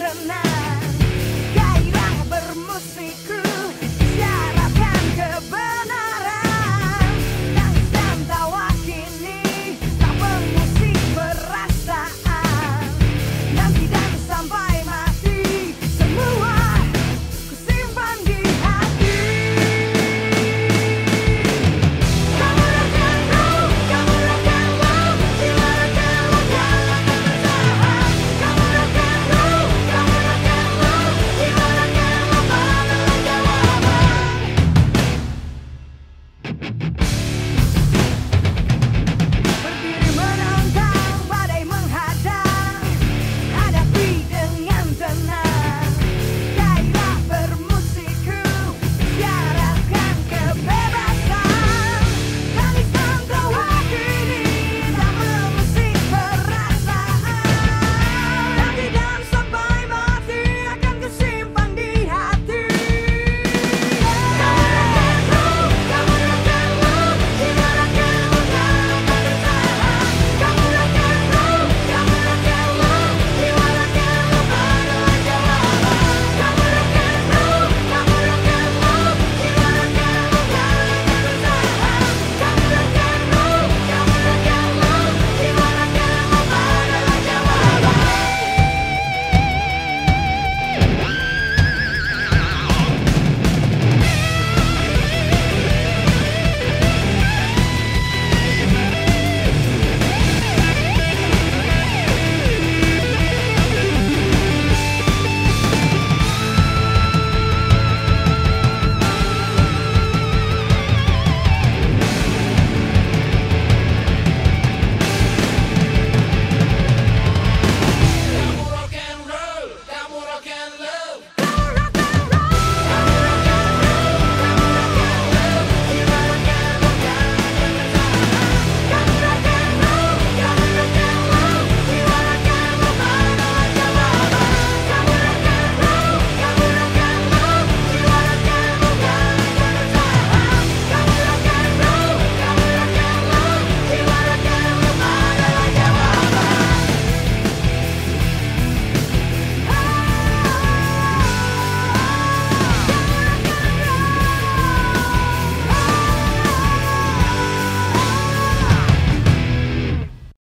tonight.